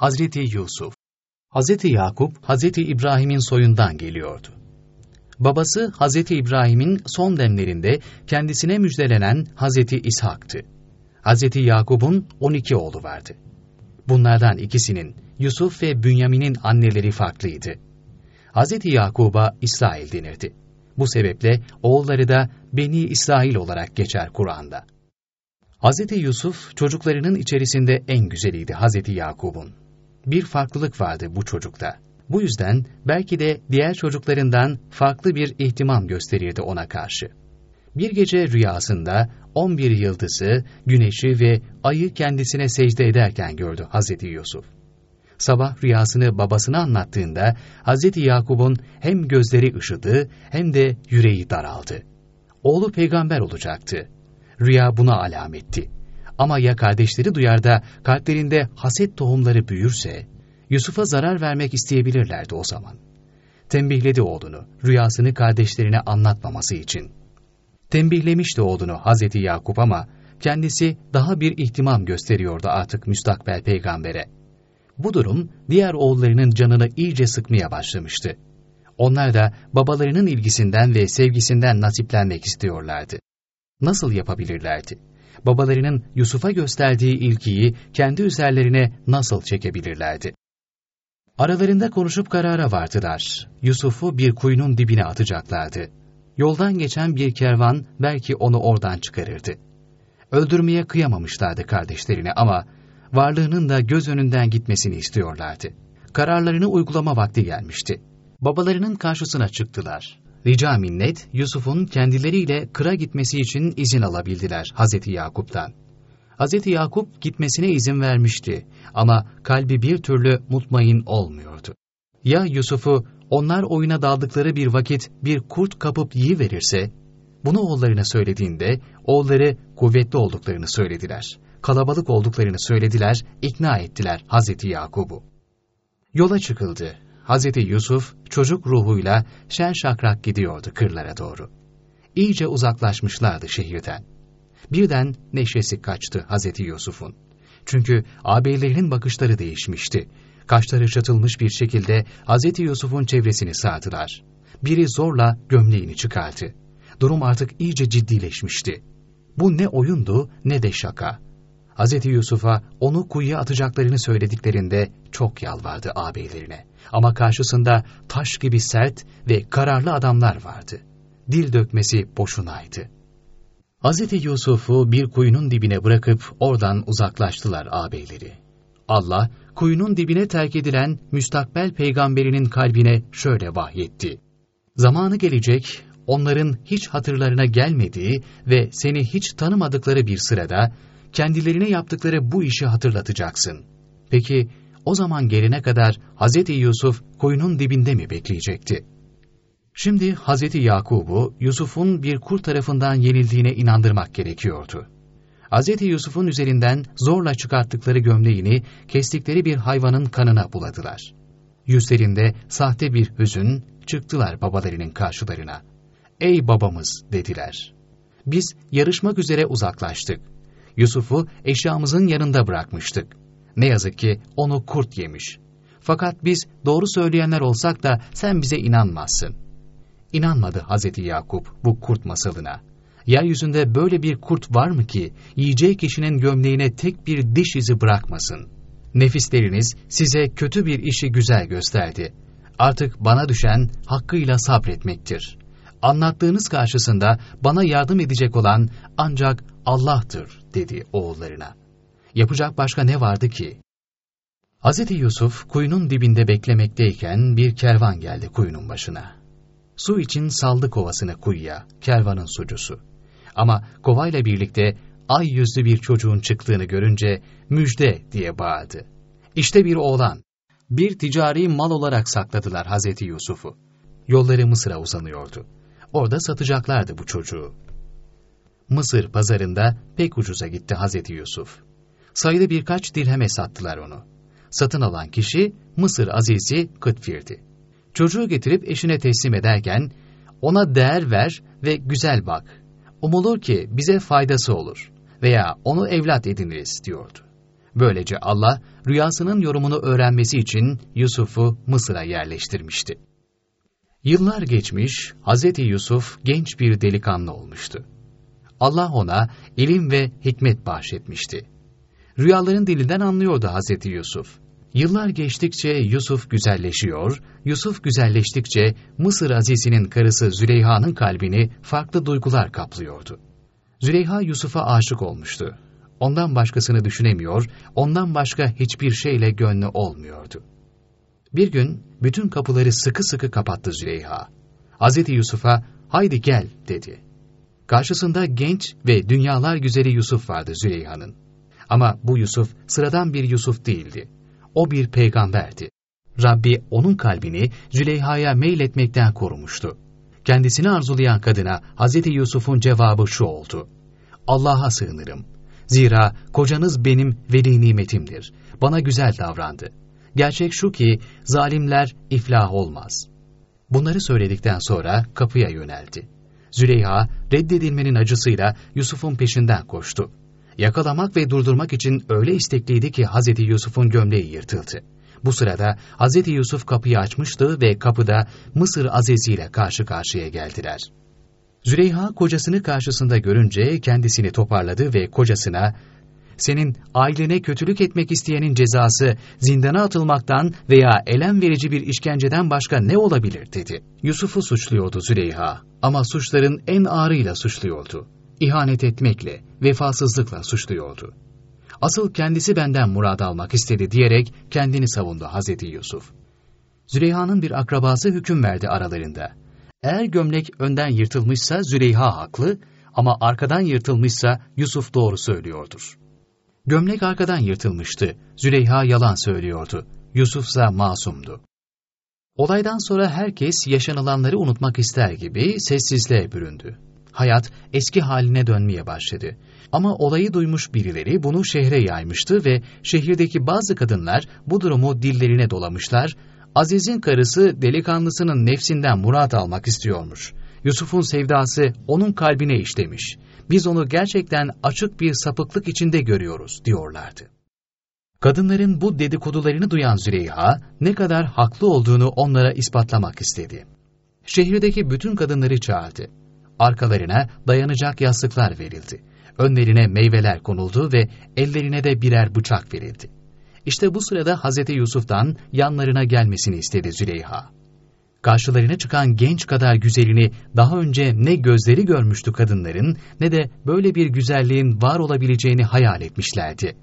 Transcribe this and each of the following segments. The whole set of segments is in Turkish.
Hazreti Yusuf Hazreti Yakup, Hazreti İbrahim'in soyundan geliyordu. Babası Hazreti İbrahim'in son demlerinde kendisine müjdelenen Hazreti İshak'tı. Hazreti Yakup'un 12 oğlu vardı. Bunlardan ikisinin Yusuf ve Bünyamin'in anneleri farklıydı. Hazreti Yakub'a İsrail denirdi. Bu sebeple oğulları da Beni İsrail olarak geçer Kur'an'da. Hazreti Yusuf çocuklarının içerisinde en güzeliydi Hazreti Yakub'un. Bir farklılık vardı bu çocukta. Bu yüzden belki de diğer çocuklarından farklı bir ihtimam gösterirdi ona karşı. Bir gece rüyasında 11 yıldızı, güneşi ve ayı kendisine secde ederken gördü Hazreti Yusuf. Sabah rüyasını babasına anlattığında Hazreti Yakup'un hem gözleri ışıdı hem de yüreği daraldı. Oğlu peygamber olacaktı. Rüya buna alametti. Ama ya kardeşleri duyar da kalplerinde haset tohumları büyürse, Yusuf'a zarar vermek isteyebilirlerdi o zaman. Tembihledi oğlunu, rüyasını kardeşlerine anlatmaması için. Tembihlemişti oğlunu Hazreti Yakup ama kendisi daha bir ihtimam gösteriyordu artık müstakbel peygambere. Bu durum diğer oğullarının canını iyice sıkmaya başlamıştı. Onlar da babalarının ilgisinden ve sevgisinden nasiplenmek istiyorlardı. Nasıl yapabilirlerdi? Babalarının Yusuf'a gösterdiği ilgiyi kendi üzerlerine nasıl çekebilirlerdi? Aralarında konuşup karara vardılar. Yusuf'u bir kuyunun dibine atacaklardı. Yoldan geçen bir kervan belki onu oradan çıkarırdı. Öldürmeye kıyamamışlardı kardeşlerini ama varlığının da göz önünden gitmesini istiyorlardı. Kararlarını uygulama vakti gelmişti. Babalarının karşısına çıktılar. Rica minnet Yusuf'un kendileriyle kıra gitmesi için izin alabildiler Hazreti Yakup'tan. Hazreti Yakup gitmesine izin vermişti ama kalbi bir türlü mutmain olmuyordu. Ya Yusuf'u onlar oyuna daldıkları bir vakit bir kurt kapıp yiyiverirse, bunu oğullarına söylediğinde oğulları kuvvetli olduklarını söylediler. Kalabalık olduklarını söylediler, ikna ettiler Hazreti Yakub'u. Yola çıkıldı. Hazreti Yusuf çocuk ruhuyla şen şakrak gidiyordu kırlara doğru. İyice uzaklaşmışlardı şehirden. Birden neşesi kaçtı Hazreti Yusuf'un. Çünkü ağabeylerinin bakışları değişmişti. Kaşları çatılmış bir şekilde Hazreti Yusuf'un çevresini sardılar. Biri zorla gömleğini çıkardı. Durum artık iyice ciddileşmişti. Bu ne oyundu ne de şaka. Hazreti Yusuf'a onu kuyuya atacaklarını söylediklerinde çok yalvardı ağabeylerine. Ama karşısında taş gibi sert ve kararlı adamlar vardı. Dil dökmesi boşunaydı. Hazreti Yusuf'u bir kuyunun dibine bırakıp oradan uzaklaştılar ağabeyleri. Allah, kuyunun dibine terk edilen müstakbel peygamberinin kalbine şöyle vahyetti. Zamanı gelecek, onların hiç hatırlarına gelmediği ve seni hiç tanımadıkları bir sırada, kendilerine yaptıkları bu işi hatırlatacaksın. Peki, o zaman gelene kadar Hz. Yusuf kuyunun dibinde mi bekleyecekti? Şimdi Hz. Yakub'u Yusuf'un bir kurt tarafından yenildiğine inandırmak gerekiyordu. Hz. Yusuf'un üzerinden zorla çıkarttıkları gömleğini kestikleri bir hayvanın kanına buladılar. Yüzlerinde sahte bir hüzün çıktılar babalarının karşılarına. Ey babamız dediler. Biz yarışmak üzere uzaklaştık. Yusuf'u eşyamızın yanında bırakmıştık. Ne yazık ki onu kurt yemiş. Fakat biz doğru söyleyenler olsak da sen bize inanmazsın. İnanmadı Hazreti Yakup bu kurt masalına. Yeryüzünde böyle bir kurt var mı ki yiyeceği kişinin gömleğine tek bir diş izi bırakmasın? Nefisleriniz size kötü bir işi güzel gösterdi. Artık bana düşen hakkıyla sabretmektir. Anlattığınız karşısında bana yardım edecek olan ancak Allah'tır dedi oğullarına. Yapacak başka ne vardı ki? Hz. Yusuf kuyunun dibinde beklemekteyken bir kervan geldi kuyunun başına. Su için saldı kovasını kuyuya, kervanın sucusu. Ama kovayla birlikte ay yüzlü bir çocuğun çıktığını görünce müjde diye bağırdı. İşte bir oğlan. Bir ticari mal olarak sakladılar Hazreti Yusuf'u. Yolları Mısır'a uzanıyordu. Orada satacaklardı bu çocuğu. Mısır pazarında pek ucuza gitti Hazreti Yusuf. Sayılı birkaç dirheme sattılar onu. Satın alan kişi Mısır azizi Kıtfir'di. Çocuğu getirip eşine teslim ederken ona değer ver ve güzel bak. Umulur ki bize faydası olur veya onu evlat ediniriz diyordu. Böylece Allah rüyasının yorumunu öğrenmesi için Yusuf'u Mısır'a yerleştirmişti. Yıllar geçmiş, Hz. Yusuf genç bir delikanlı olmuştu. Allah ona ilim ve hikmet bahşetmişti. Rüyaların dilinden anlıyordu Hz. Yusuf. Yıllar geçtikçe Yusuf güzelleşiyor, Yusuf güzelleştikçe Mısır Aziz'inin karısı Züleyha'nın kalbini farklı duygular kaplıyordu. Züleyha Yusuf'a aşık olmuştu. Ondan başkasını düşünemiyor, ondan başka hiçbir şeyle gönlü olmuyordu. Bir gün bütün kapıları sıkı sıkı kapattı Züleyha. Hz. Yusuf'a haydi gel dedi. Karşısında genç ve dünyalar güzeli Yusuf vardı Züleyha'nın. Ama bu Yusuf sıradan bir Yusuf değildi. O bir peygamberdi. Rabbi onun kalbini Züleyha'ya meyletmekten korumuştu. Kendisini arzulayan kadına Hz. Yusuf'un cevabı şu oldu. Allah'a sığınırım. Zira kocanız benim veli nimetimdir. Bana güzel davrandı. Gerçek şu ki zalimler iflah olmaz. Bunları söyledikten sonra kapıya yöneldi. Züleyha reddedilmenin acısıyla Yusuf'un peşinden koştu. Yakalamak ve durdurmak için öyle istekliydi ki Hazreti Yusuf'un gömleği yırtıldı. Bu sırada Hazreti Yusuf kapıyı açmıştı ve kapıda Mısır Azizi ile karşı karşıya geldiler. Züleyha kocasını karşısında görünce kendisini toparladı ve kocasına senin ailene kötülük etmek isteyenin cezası zindana atılmaktan veya elem verici bir işkenceden başka ne olabilir dedi. Yusuf'u suçluyordu Züleyha ama suçların en ağırıyla suçluyordu. İhanet etmekle, vefasızlıkla suçluyordu. Asıl kendisi benden murad almak istedi diyerek kendini savundu Hazreti Yusuf. Züleyha'nın bir akrabası hüküm verdi aralarında. Eğer gömlek önden yırtılmışsa Züleyha haklı ama arkadan yırtılmışsa Yusuf doğru söylüyordur. Gömlek arkadan yırtılmıştı. Züleyha yalan söylüyordu. Yusuf ise masumdu. Olaydan sonra herkes yaşanılanları unutmak ister gibi sessizliğe büründü. Hayat eski haline dönmeye başladı. Ama olayı duymuş birileri bunu şehre yaymıştı ve şehirdeki bazı kadınlar bu durumu dillerine dolamışlar. Aziz'in karısı delikanlısının nefsinden murat almak istiyormuş. Yusuf'un sevdası onun kalbine işlemiş biz onu gerçekten açık bir sapıklık içinde görüyoruz diyorlardı. Kadınların bu dedikodularını duyan Züleyha ne kadar haklı olduğunu onlara ispatlamak istedi. Şehirdeki bütün kadınları çağırdı. Arkalarına dayanacak yastıklar verildi. Önlerine meyveler konuldu ve ellerine de birer bıçak verildi. İşte bu sırada Hazreti Yusuf'tan yanlarına gelmesini istedi Züleyha. Karşılarına çıkan genç kadar güzelini daha önce ne gözleri görmüştü kadınların ne de böyle bir güzelliğin var olabileceğini hayal etmişlerdi.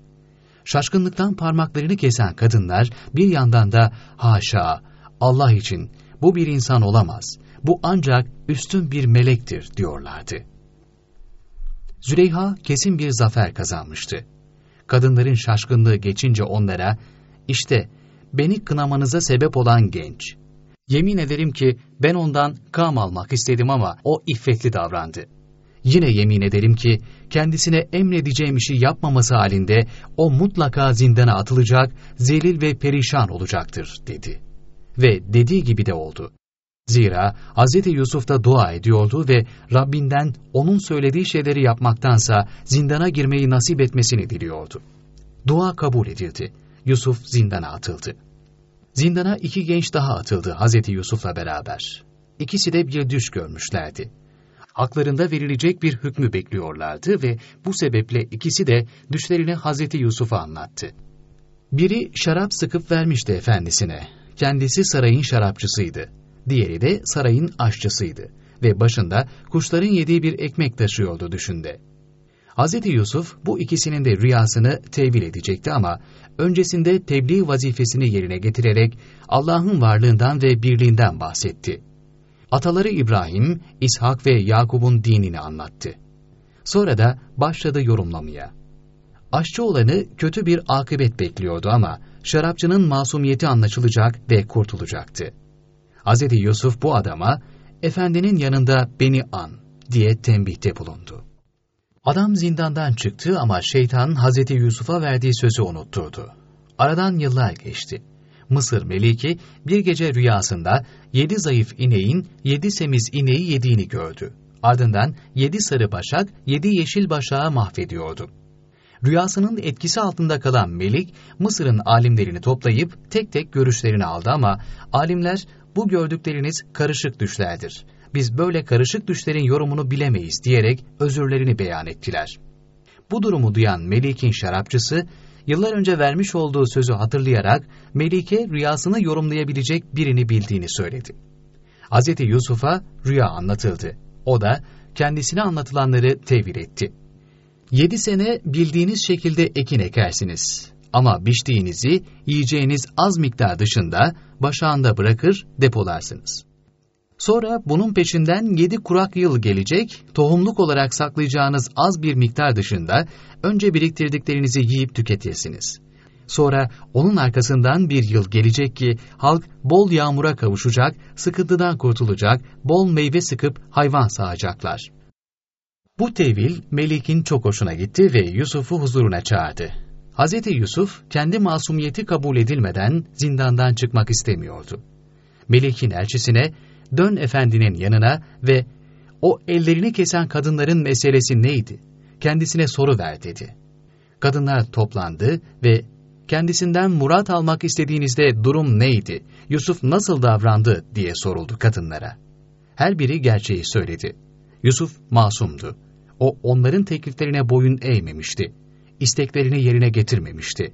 Şaşkınlıktan parmaklarını kesen kadınlar bir yandan da haşa Allah için bu bir insan olamaz, bu ancak üstün bir melektir diyorlardı. Züleyha kesin bir zafer kazanmıştı. Kadınların şaşkınlığı geçince onlara, işte beni kınamanıza sebep olan genç, Yemin ederim ki ben ondan kam almak istedim ama o iffetli davrandı. Yine yemin ederim ki kendisine emredeceğim işi yapmaması halinde o mutlaka zindana atılacak, zelil ve perişan olacaktır dedi. Ve dediği gibi de oldu. Zira Hz. Yusuf da dua ediyordu ve Rabbinden onun söylediği şeyleri yapmaktansa zindana girmeyi nasip etmesini diliyordu. Dua kabul edildi. Yusuf zindana atıldı. Zindana iki genç daha atıldı Hazreti Yusuf'la beraber. İkisi de bir düş görmüşlerdi. Haklarında verilecek bir hükmü bekliyorlardı ve bu sebeple ikisi de düşlerini Hazreti Yusuf'a anlattı. Biri şarap sıkıp vermişti efendisine. Kendisi sarayın şarapçısıydı. Diğeri de sarayın aşçısıydı ve başında kuşların yediği bir ekmek taşıyordu düşünde. Hz. Yusuf bu ikisinin de rüyasını tevil edecekti ama öncesinde tebliğ vazifesini yerine getirerek Allah'ın varlığından ve birliğinden bahsetti. Ataları İbrahim, İshak ve Yakub'un dinini anlattı. Sonra da başladı yorumlamaya. Aşçı olanı kötü bir akıbet bekliyordu ama şarapçının masumiyeti anlaşılacak ve kurtulacaktı. Hz. Yusuf bu adama, efendinin yanında beni an diye tembihte bulundu. Adam zindandan çıktı ama şeytan Hazreti Yusuf'a verdiği sözü unutturdu. Aradan yıllar geçti. Mısır Meliki bir gece rüyasında yedi zayıf ineğin yedi semiz ineği yediğini gördü. Ardından yedi sarı başak yedi yeşil başağı mahvediyordu. Rüyasının etkisi altında kalan Melik, Mısır'ın alimlerini toplayıp tek tek görüşlerini aldı ama alimler bu gördükleriniz karışık düşlerdir. Biz böyle karışık düşlerin yorumunu bilemeyiz diyerek özürlerini beyan ettiler. Bu durumu duyan Melik'in şarapçısı, yıllar önce vermiş olduğu sözü hatırlayarak Melik'e rüyasını yorumlayabilecek birini bildiğini söyledi. Hz. Yusuf'a rüya anlatıldı. O da kendisine anlatılanları tevil etti. Yedi sene bildiğiniz şekilde ekin ekersiniz. Ama biçtiğinizi yiyeceğiniz az miktar dışında başağında bırakır depolarsınız. Sonra bunun peşinden yedi kurak yıl gelecek, tohumluk olarak saklayacağınız az bir miktar dışında önce biriktirdiklerinizi yiyip tüketirsiniz. Sonra onun arkasından bir yıl gelecek ki halk bol yağmura kavuşacak, sıkıntıdan kurtulacak, bol meyve sıkıp hayvan sağacaklar. Bu tevil Melik'in çok hoşuna gitti ve Yusuf'u huzuruna çağırdı. Hz. Yusuf kendi masumiyeti kabul edilmeden zindandan çıkmak istemiyordu. Melik'in elçisine dön efendinin yanına ve o ellerini kesen kadınların meselesi neydi? Kendisine soru ver dedi. Kadınlar toplandı ve kendisinden murat almak istediğinizde durum neydi? Yusuf nasıl davrandı diye soruldu kadınlara. Her biri gerçeği söyledi. Yusuf masumdu. O onların tekliflerine boyun eğmemişti. İsteklerini yerine getirmemişti.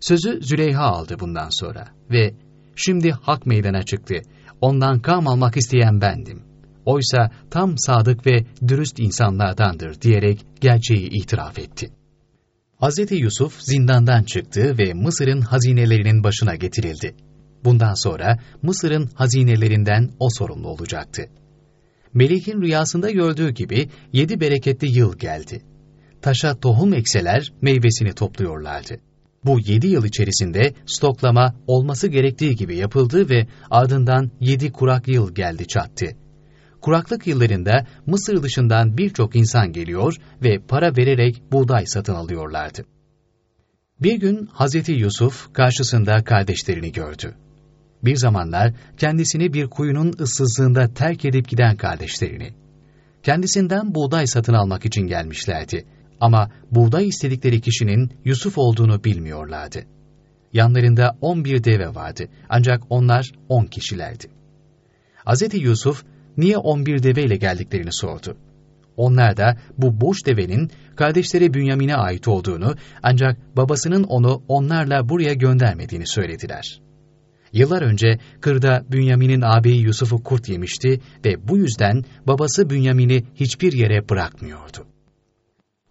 Sözü Züleyha aldı bundan sonra ve şimdi hak meydana çıktı. Ondan kam almak isteyen bendim. Oysa tam sadık ve dürüst insanlardandır diyerek gerçeği itiraf etti. Hz. Yusuf zindandan çıktı ve Mısır'ın hazinelerinin başına getirildi. Bundan sonra Mısır'ın hazinelerinden o sorumlu olacaktı. Melik'in rüyasında gördüğü gibi yedi bereketli yıl geldi. Taşa tohum ekseler meyvesini topluyorlardı. Bu yedi yıl içerisinde stoklama olması gerektiği gibi yapıldı ve ardından yedi kurak yıl geldi çattı. Kuraklık yıllarında Mısır dışından birçok insan geliyor ve para vererek buğday satın alıyorlardı. Bir gün Hazreti Yusuf karşısında kardeşlerini gördü. Bir zamanlar kendisini bir kuyunun ıssızlığında terk edip giden kardeşlerini. Kendisinden buğday satın almak için gelmişlerdi. Ama buğday istedikleri kişinin Yusuf olduğunu bilmiyorlardı. Yanlarında on bir deve vardı ancak onlar on kişilerdi. Hz. Yusuf niye on bir deveyle geldiklerini sordu. Onlar da bu boş devenin kardeşleri Bünyamin'e ait olduğunu ancak babasının onu onlarla buraya göndermediğini söylediler. Yıllar önce kırda Bünyamin'in ağabeyi Yusuf'u kurt yemişti ve bu yüzden babası Bünyamin'i hiçbir yere bırakmıyordu.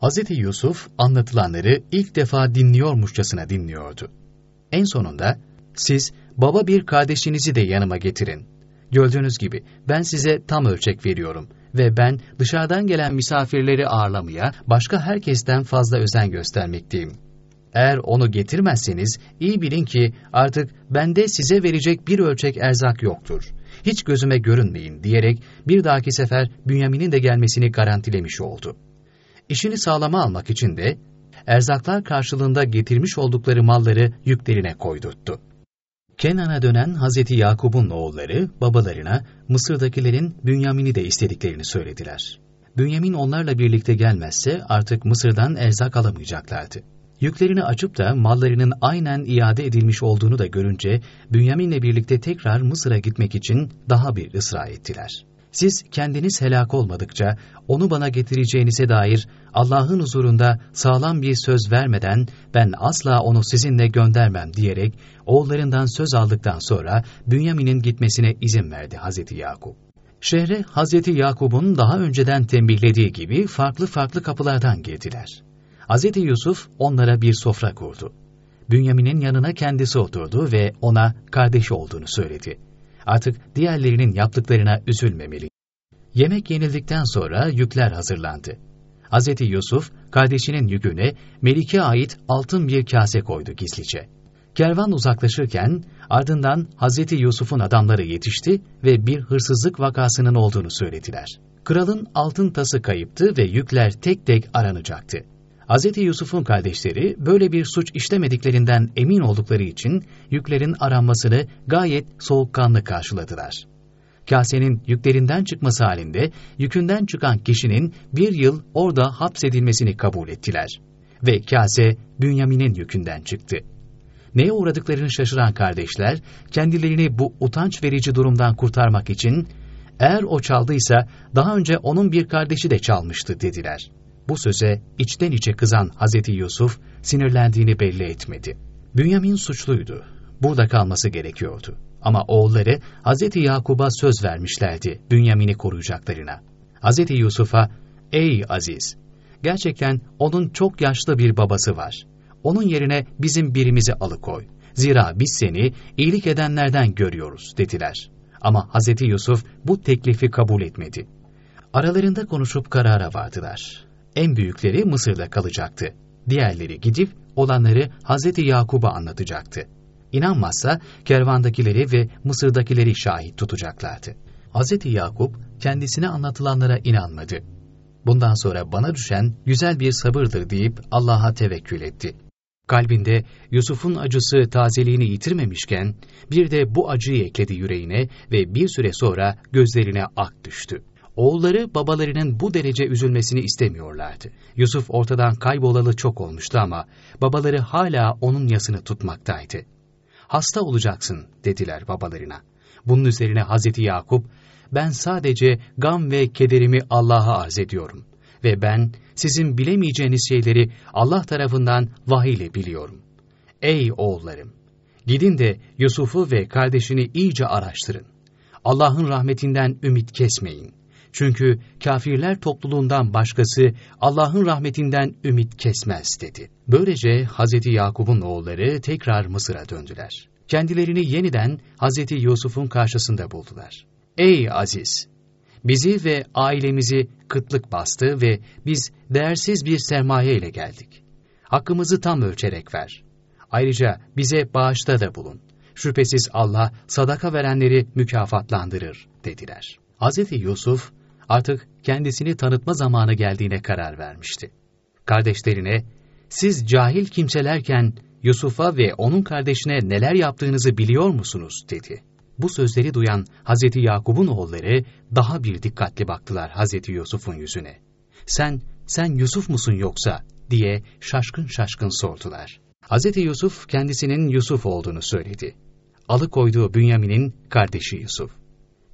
Hz. Yusuf anlatılanları ilk defa dinliyormuşçasına dinliyordu. En sonunda, siz baba bir kardeşinizi de yanıma getirin. Gördüğünüz gibi ben size tam ölçek veriyorum ve ben dışarıdan gelen misafirleri ağırlamaya başka herkesten fazla özen göstermekteyim. Eğer onu getirmezseniz iyi bilin ki artık bende size verecek bir ölçek erzak yoktur. Hiç gözüme görünmeyin diyerek bir dahaki sefer Bünyamin'in de gelmesini garantilemiş oldu.'' İşini sağlama almak için de erzaklar karşılığında getirmiş oldukları malları yüklerine koydurttu. Kenan'a dönen Hazreti Yakub'un oğulları babalarına Mısır'dakilerin Bünyamin'i de istediklerini söylediler. Bünyamin onlarla birlikte gelmezse artık Mısır'dan erzak alamayacaklardı. Yüklerini açıp da mallarının aynen iade edilmiş olduğunu da görünce Bünyamin'le birlikte tekrar Mısır'a gitmek için daha bir ısrar ettiler. Siz kendiniz helak olmadıkça onu bana getireceğinize dair Allah'ın huzurunda sağlam bir söz vermeden ben asla onu sizinle göndermem diyerek oğullarından söz aldıktan sonra Bünyamin'in gitmesine izin verdi Hazreti Yakup. Şehre Hazreti Yakup'un daha önceden tembihlediği gibi farklı farklı kapılardan girdiler. Hazreti Yusuf onlara bir sofra kurdu. Bünyamin'in yanına kendisi oturdu ve ona kardeşi olduğunu söyledi. Artık diğerlerinin yaptıklarına üzülmemeli. Yemek yenildikten sonra yükler hazırlandı. Hz. Yusuf, kardeşinin yüküne Melik'e ait altın bir kase koydu gizlice. Kervan uzaklaşırken ardından Hz. Yusuf'un adamları yetişti ve bir hırsızlık vakasının olduğunu söylediler. Kralın altın tası kayıptı ve yükler tek tek aranacaktı. Hz. Yusuf'un kardeşleri böyle bir suç işlemediklerinden emin oldukları için yüklerin aranmasını gayet soğukkanlı karşıladılar. Kasenin yüklerinden çıkması halinde yükünden çıkan kişinin bir yıl orada hapsedilmesini kabul ettiler. ve kase Bünyamin'in yükünden çıktı. Neye uğradıklarını şaşıran kardeşler, kendilerini bu utanç verici durumdan kurtarmak için, eğer o çaldıysa daha önce onun bir kardeşi de çalmıştı dediler. Bu söze içten içe kızan Hazreti Yusuf sinirlendiğini belli etmedi. Bünyamin suçluydu. Burada kalması gerekiyordu. Ama oğulları Hazreti Yakub'a söz vermişlerdi Bünyamin'i koruyacaklarına. Hazreti Yusuf'a, ''Ey Aziz, gerçekten onun çok yaşlı bir babası var. Onun yerine bizim birimizi alıkoy. Zira biz seni iyilik edenlerden görüyoruz.'' dediler. Ama Hazreti Yusuf bu teklifi kabul etmedi. Aralarında konuşup karara vardılar. En büyükleri Mısır'da kalacaktı. Diğerleri gidip olanları Hazreti Yakub'a anlatacaktı. İnanmazsa kervandakileri ve Mısır'dakileri şahit tutacaklardı. Hazreti Yakup kendisine anlatılanlara inanmadı. Bundan sonra bana düşen güzel bir sabırdır deyip Allah'a tevekkül etti. Kalbinde Yusuf'un acısı tazeliğini yitirmemişken bir de bu acıyı ekledi yüreğine ve bir süre sonra gözlerine ak düştü. Oğulları babalarının bu derece üzülmesini istemiyorlardı. Yusuf ortadan kaybolalı çok olmuştu ama babaları hala onun yasını tutmaktaydı. Hasta olacaksın dediler babalarına. Bunun üzerine Hazreti Yakup, ben sadece gam ve kederimi Allah'a arz ediyorum ve ben sizin bilemeyeceğiniz şeyleri Allah tarafından vahiy ile biliyorum. Ey oğullarım! Gidin de Yusuf'u ve kardeşini iyice araştırın. Allah'ın rahmetinden ümit kesmeyin. Çünkü kafirler topluluğundan başkası Allah'ın rahmetinden ümit kesmez dedi. Böylece Hazreti Yakup'un oğulları tekrar Mısır'a döndüler. Kendilerini yeniden Hazreti Yusuf'un karşısında buldular. Ey Aziz! Bizi ve ailemizi kıtlık bastı ve biz değersiz bir sermaye ile geldik. Hakkımızı tam ölçerek ver. Ayrıca bize bağışta da bulun. Şüphesiz Allah sadaka verenleri mükafatlandırır dediler. Hz. Yusuf artık kendisini tanıtma zamanı geldiğine karar vermişti. Kardeşlerine, siz cahil kimselerken Yusuf'a ve onun kardeşine neler yaptığınızı biliyor musunuz? dedi. Bu sözleri duyan Hazreti Yakub'un oğulları daha bir dikkatli baktılar Hazreti Yusuf'un yüzüne. Sen, sen Yusuf musun yoksa? diye şaşkın şaşkın sordular. Hazreti Yusuf kendisinin Yusuf olduğunu söyledi. Alıkoyduğu Bünyamin'in kardeşi Yusuf.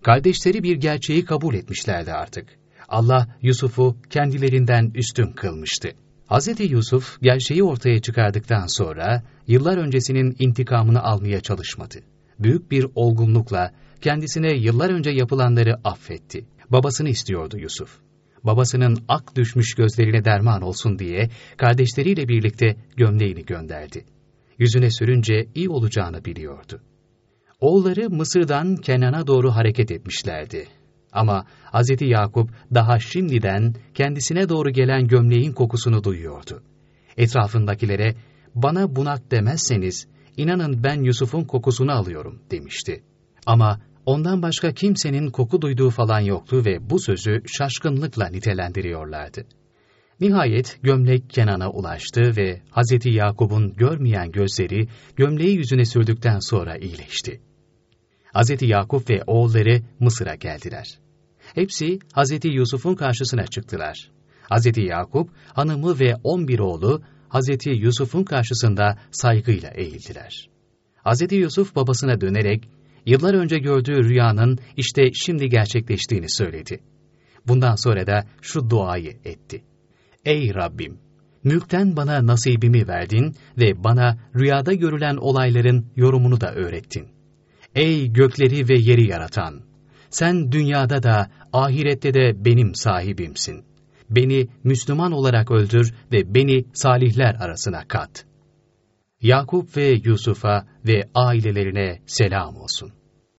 Kardeşleri bir gerçeği kabul etmişlerdi artık. Allah Yusuf'u kendilerinden üstün kılmıştı. Hz. Yusuf gerçeği ortaya çıkardıktan sonra yıllar öncesinin intikamını almaya çalışmadı. Büyük bir olgunlukla kendisine yıllar önce yapılanları affetti. Babasını istiyordu Yusuf. Babasının ak düşmüş gözlerine derman olsun diye kardeşleriyle birlikte gömleğini gönderdi. Yüzüne sürünce iyi olacağını biliyordu. Oğulları Mısır'dan Kenan'a doğru hareket etmişlerdi. Ama Hz. Yakup daha şimdiden kendisine doğru gelen gömleğin kokusunu duyuyordu. Etrafındakilere, bana bunak demezseniz, inanın ben Yusuf'un kokusunu alıyorum demişti. Ama ondan başka kimsenin koku duyduğu falan yoktu ve bu sözü şaşkınlıkla nitelendiriyorlardı. Nihayet gömlek Kenan'a ulaştı ve Hz. Yakup'un görmeyen gözleri gömleği yüzüne sürdükten sonra iyileşti. Hz. Yakup ve oğulları Mısır'a geldiler. Hepsi Hz. Yusuf'un karşısına çıktılar. Hz. Yakup, hanımı ve on bir oğlu Hz. Yusuf'un karşısında saygıyla eğildiler. Hz. Yusuf babasına dönerek, yıllar önce gördüğü rüyanın işte şimdi gerçekleştiğini söyledi. Bundan sonra da şu duayı etti. Ey Rabbim! Mülkten bana nasibimi verdin ve bana rüyada görülen olayların yorumunu da öğrettin. Ey gökleri ve yeri yaratan! Sen dünyada da ahirette de benim sahibimsin. Beni Müslüman olarak öldür ve beni salihler arasına kat. Yakup ve Yusuf'a ve ailelerine selam olsun.